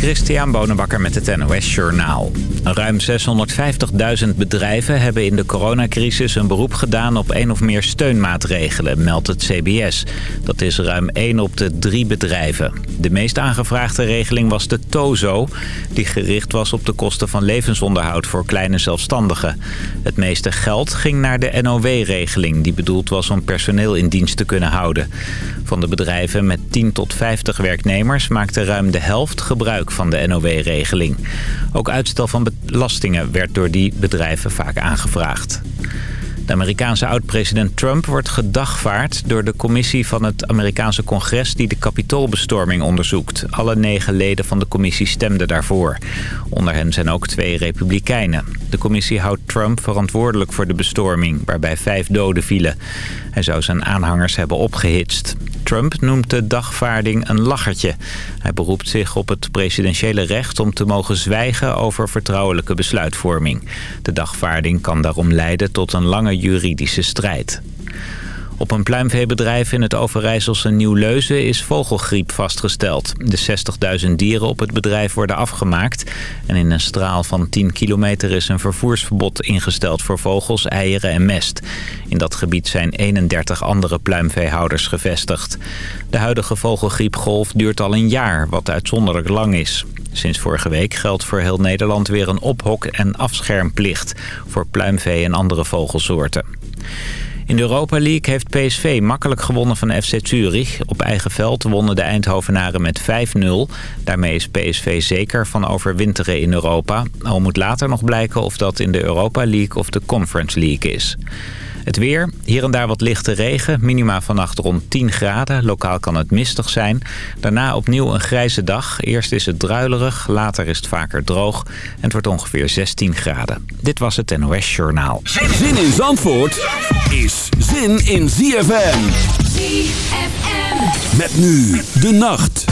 Christian Bonenbakker met het NOS Journaal. Ruim 650.000 bedrijven hebben in de coronacrisis een beroep gedaan op één of meer steunmaatregelen, meldt het CBS. Dat is ruim 1 op de drie bedrijven. De meest aangevraagde regeling was de TOZO, die gericht was op de kosten van levensonderhoud voor kleine zelfstandigen. Het meeste geld ging naar de NOW-regeling, die bedoeld was om personeel in dienst te kunnen houden. Van de bedrijven met 10 tot 50 werknemers maakte ruim de helft gebruik van de NOW-regeling. Ook uitstel van belastingen werd door die bedrijven vaak aangevraagd. De Amerikaanse oud-president Trump wordt gedagvaard door de commissie van het Amerikaanse congres die de kapitoolbestorming onderzoekt. Alle negen leden van de commissie stemden daarvoor. Onder hen zijn ook twee republikeinen. De commissie houdt Trump verantwoordelijk voor de bestorming, waarbij vijf doden vielen. Hij zou zijn aanhangers hebben opgehitst. Trump noemt de dagvaarding een lachertje. Hij beroept zich op het presidentiële recht om te mogen zwijgen over vertrouwelijke besluitvorming. De dagvaarding kan daarom leiden tot een lange juridische strijd. Op een pluimveebedrijf in het Overijsselse Nieuw-Leuzen is vogelgriep vastgesteld. De 60.000 dieren op het bedrijf worden afgemaakt. En in een straal van 10 kilometer is een vervoersverbod ingesteld voor vogels, eieren en mest. In dat gebied zijn 31 andere pluimveehouders gevestigd. De huidige vogelgriepgolf duurt al een jaar, wat uitzonderlijk lang is. Sinds vorige week geldt voor heel Nederland weer een ophok- en afschermplicht... voor pluimvee en andere vogelsoorten. In de Europa League heeft PSV makkelijk gewonnen van FC Zurich. Op eigen veld wonnen de Eindhovenaren met 5-0. Daarmee is PSV zeker van overwinteren in Europa. Al moet later nog blijken of dat in de Europa League of de Conference League is. Het weer, hier en daar wat lichte regen, minima vannacht rond 10 graden. Lokaal kan het mistig zijn. Daarna opnieuw een grijze dag. Eerst is het druilerig, later is het vaker droog. En het wordt ongeveer 16 graden. Dit was het NOS Journaal. Zin in Zandvoort is zin in ZFM. ZFM. Met nu de nacht.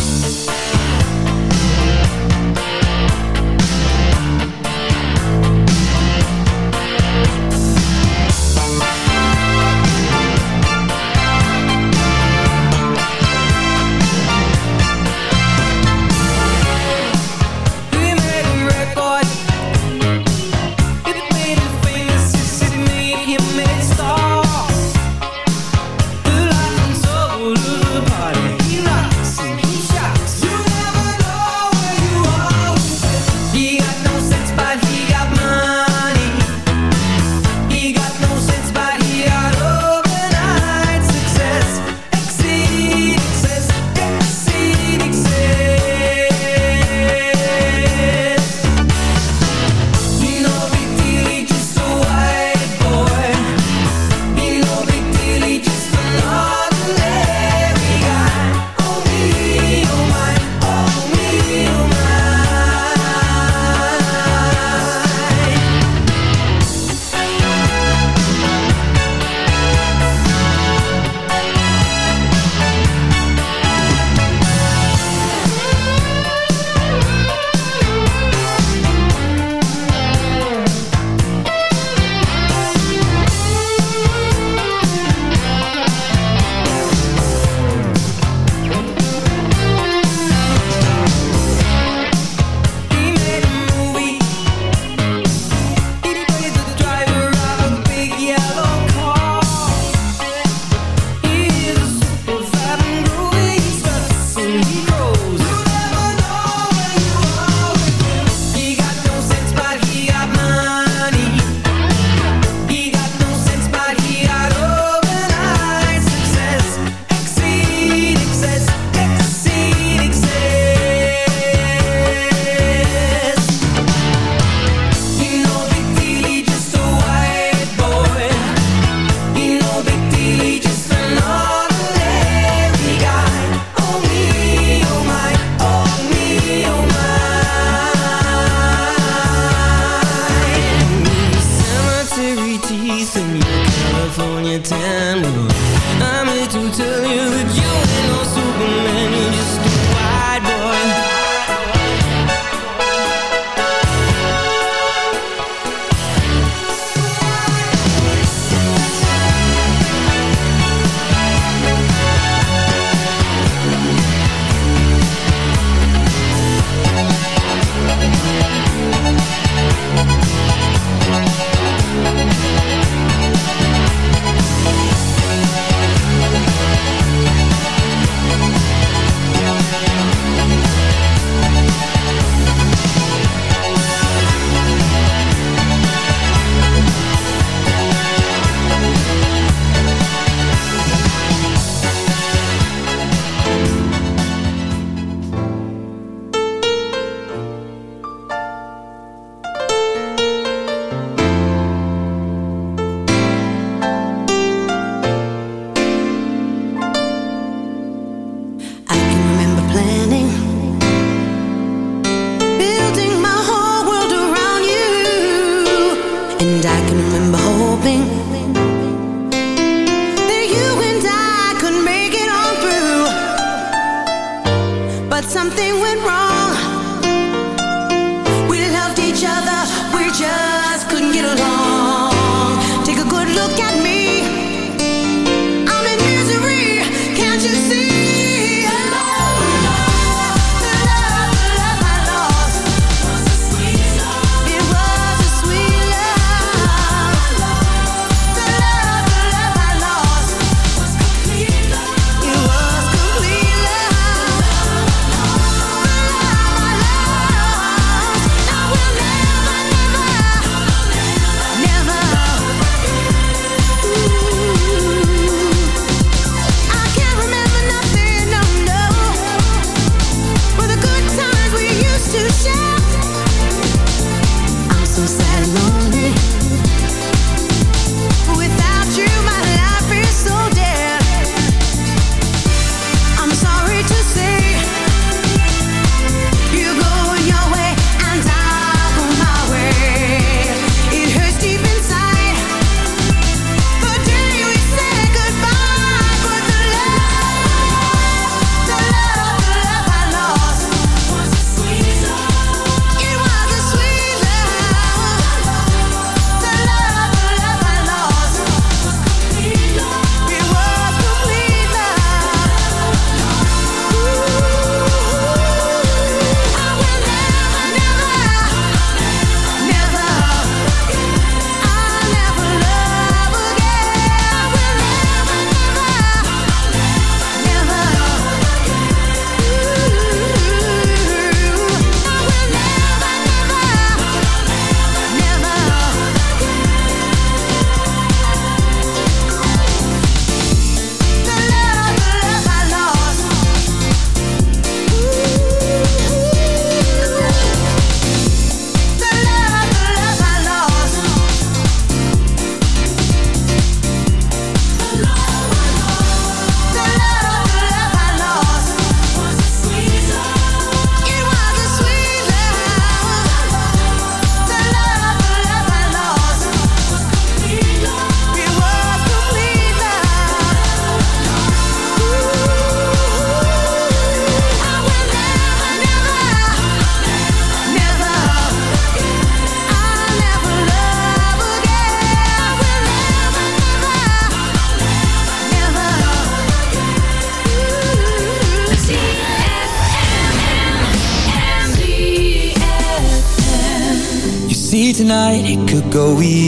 go easy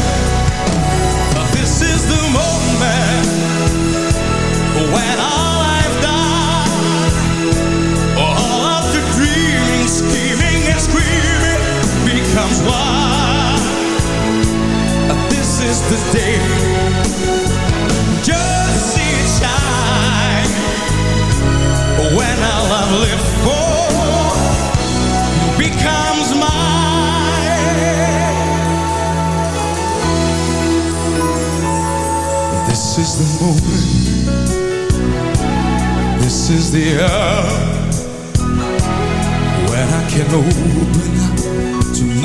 Becomes one. This is the day. Just see it shine when all I've lived for oh, becomes mine. This is the moment. This is the hour when I can open up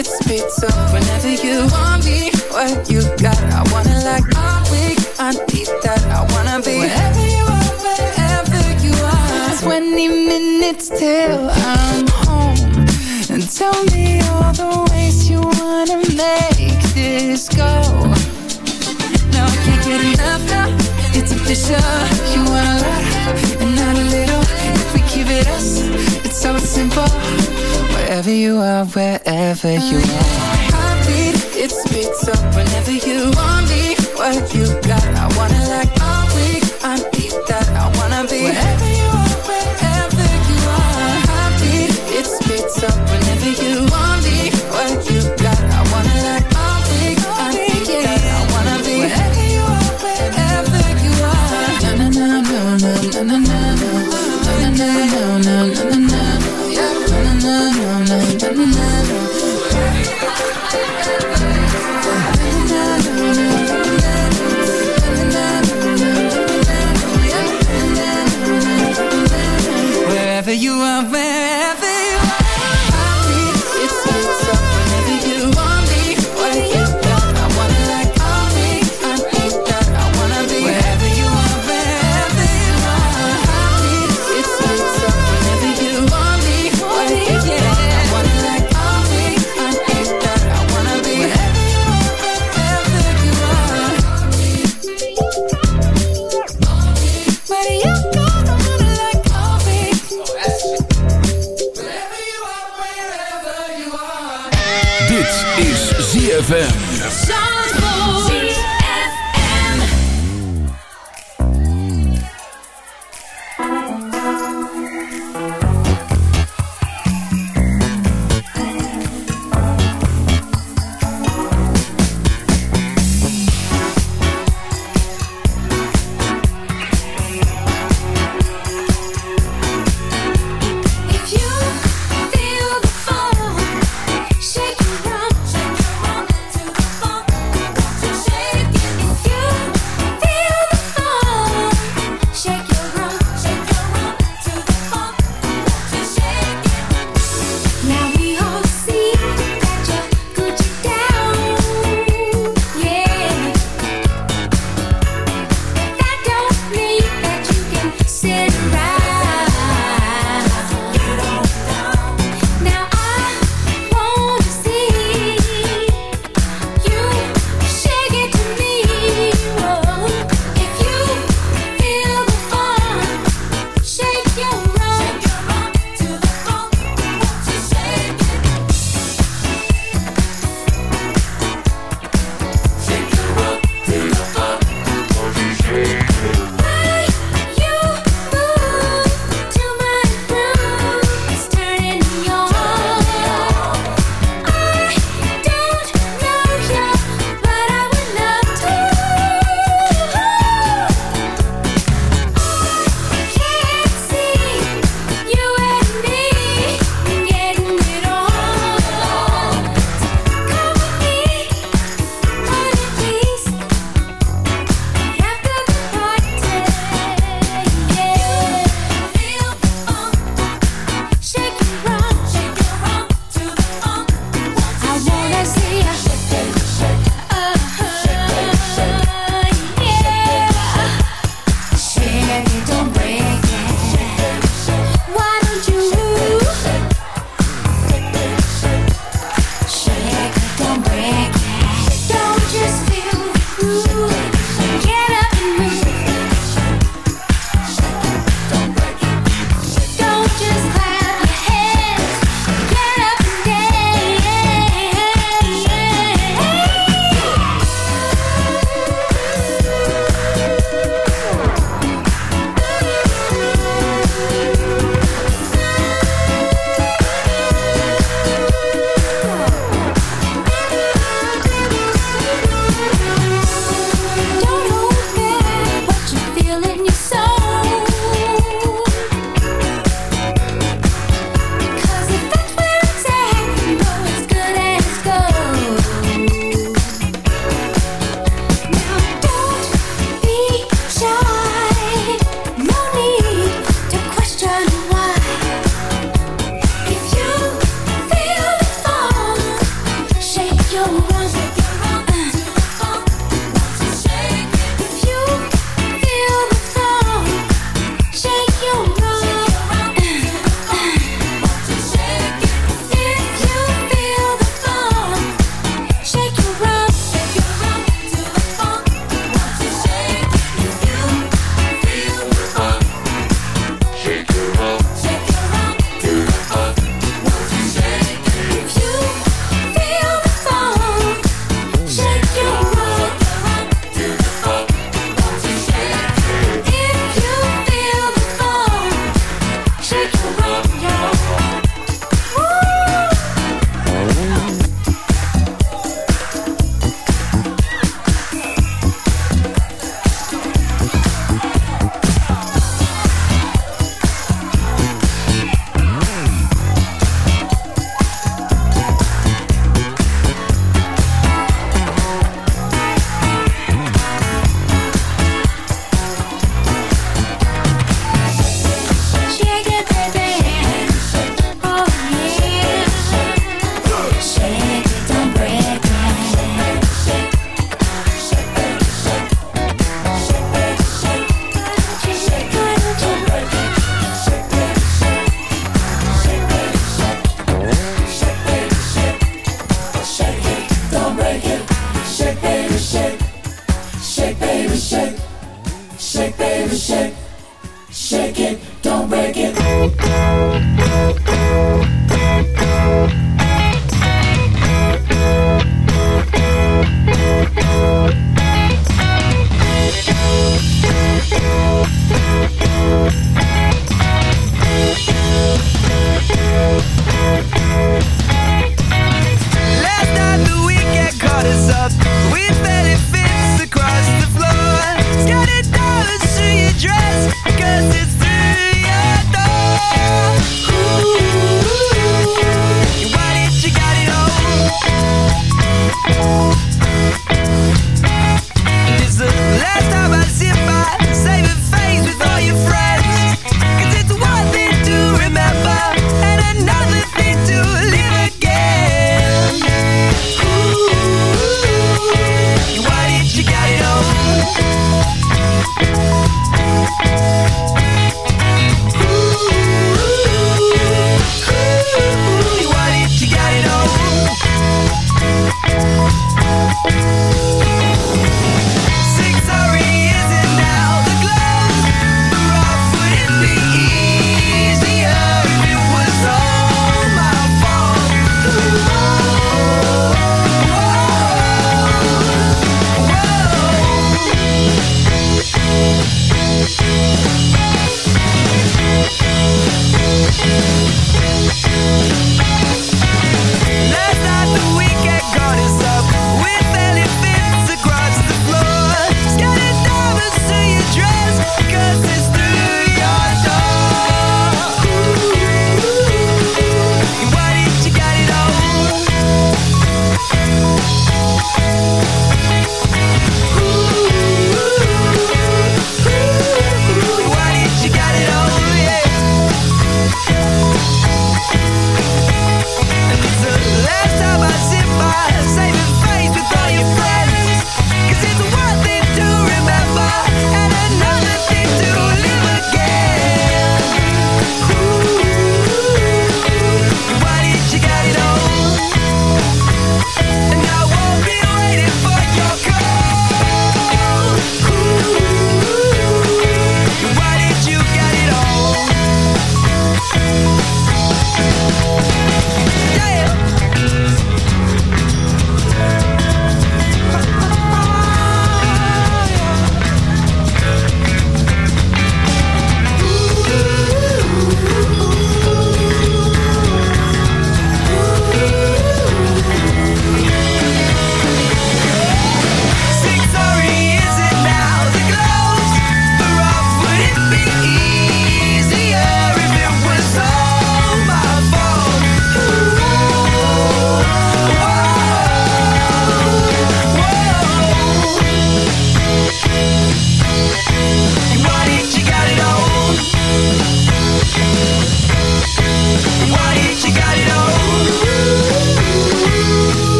Heartbeat, it speeds whenever you want me. What you got, I wanna like. I'm weak, I need that. I wanna be wherever you are, wherever you are. 20 minutes till I'm home. And tell me all the ways you wanna make this go. No, I can't get enough now. It's official. You want a keep it us, it's so simple. Wherever you are, wherever you are. Heartbeat, it speeds up whenever you want me. What you got, I wanna like.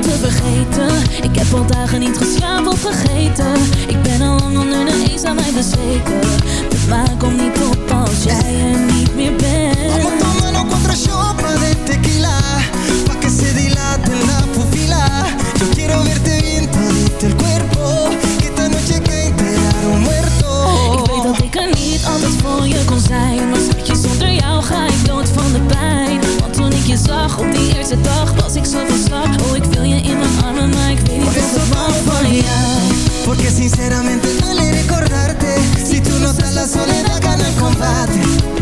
te vergeten. Ik heb al dagen niet geslapen of vergeten. Ik ben al lang onder de eens aan mij bezweken. De maan komt niet op als jij er niet meer Vamos bent tomando cuatro shots más de tequila. Pa' que se dilate la pupila Yo quiero verte bien todito el cuerpo. Que esta noche que un muerto Ik weet dat ik er niet altijd voor je kon zijn zonder jou ga ik dood van de pijn. Want toen ik je zag op die eerste dag Was ik zo van slag Oh, ik wil je in mijn armen Maar ik weet niet Por of ik van jou. Porque sinceramente duele recordarte. Si tú no estás la soledad gana el combate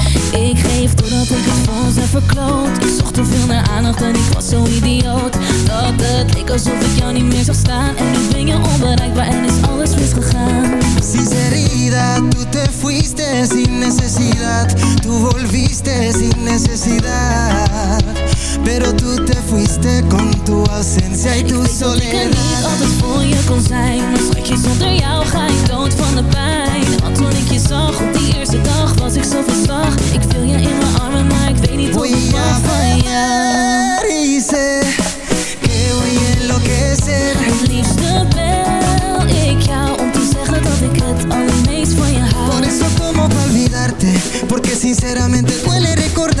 Ik geef doordat ik het voor verkloot. Ik zocht te veel naar aandacht en ik was zo idioot. Dat het leek alsof ik jou niet meer zag staan. En nu ben je onbereikbaar en is alles misgegaan. Sinceridad, tú te fuiste sin necesidad. Tú volviste sin necesidad. Pero tú te fuiste con tu ausencia y Ik tu weet dat ik er niet soledad. altijd voor je kon zijn. Maar schatje, zonder jou ga ik dood van de pijn Want toen ik je zag. Op die eerste dag was ik zo van slag Ik viel je in mijn armen, maar ik weet niet ik a mag van jou sé que voy a enloquecer Het liefste bel ik jou om te zeggen dat ik het allermeest van je Por hou eso tomo pa' olvidarte Porque sinceramente duele recordarte Si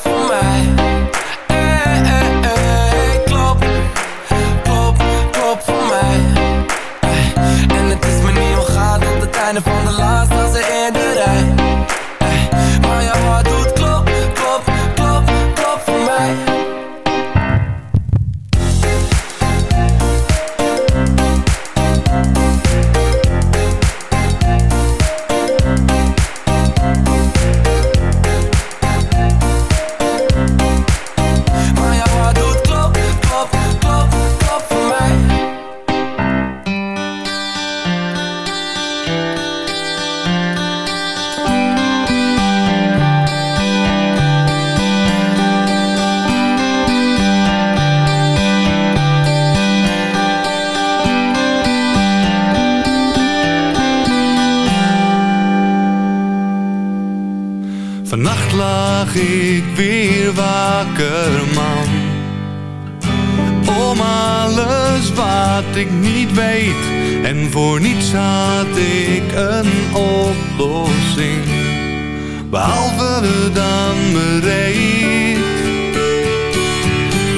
voor mij. Ey, ey, ey, klop, klop, klop voor mij. En het is me niet ontgaan tot het einde van de laatste wakker, man. Om alles wat ik niet weet. En voor niets had ik een oplossing. Behalve dan bereid.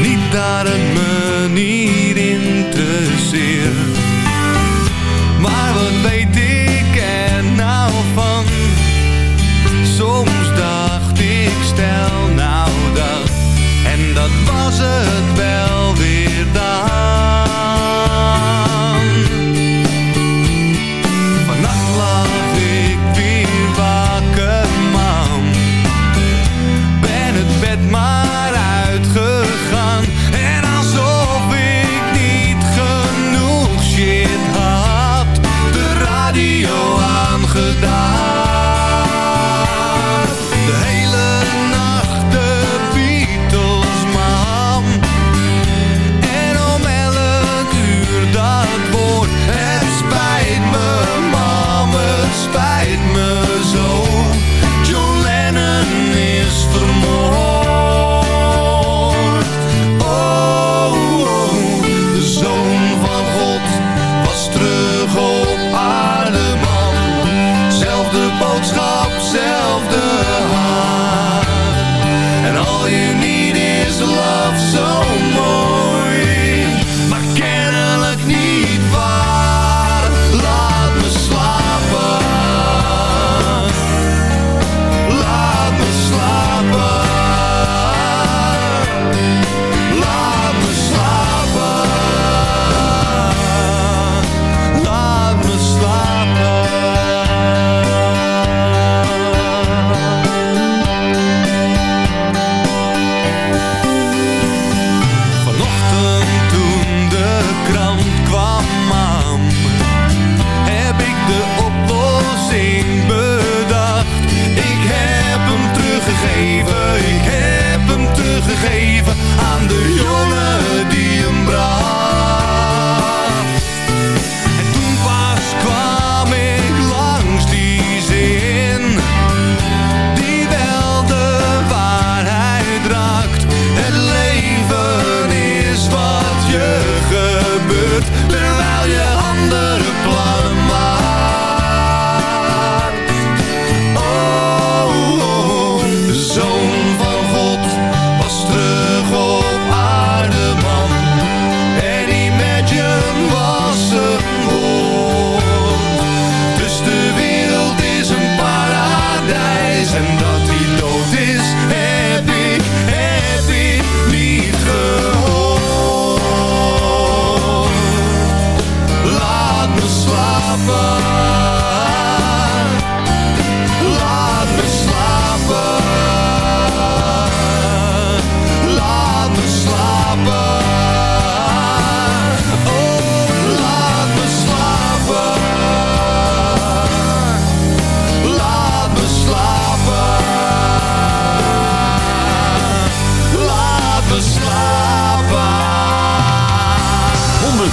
Niet dat het me niet interesseert. Dat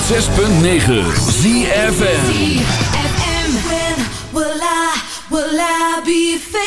106.9 ZFM When will I, will I be?